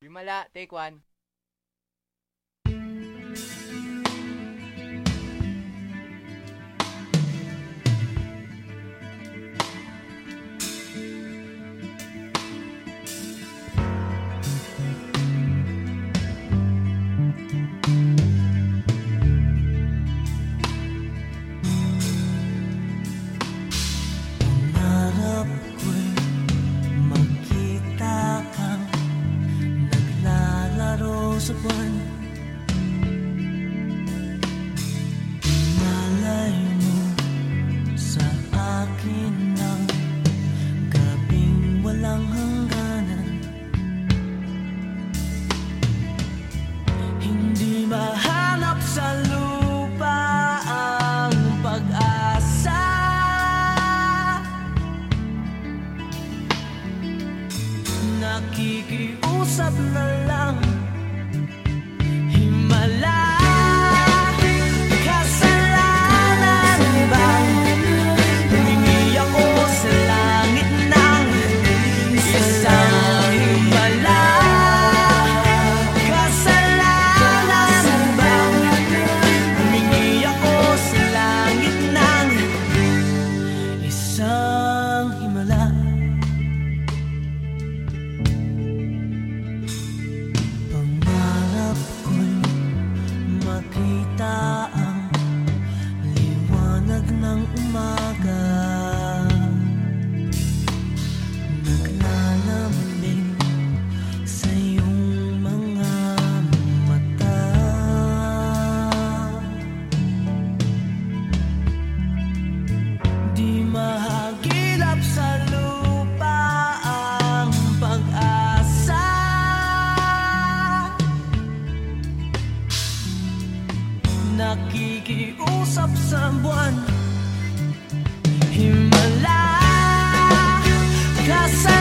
Bimala, take one. Buwan Malay mo sa akin ng gabing walang hangganan. Hindi mahanap sa lupa ang pag-asa. Nakikiusap na lang makita ang nakikiusap sa buwan. Himala Kasi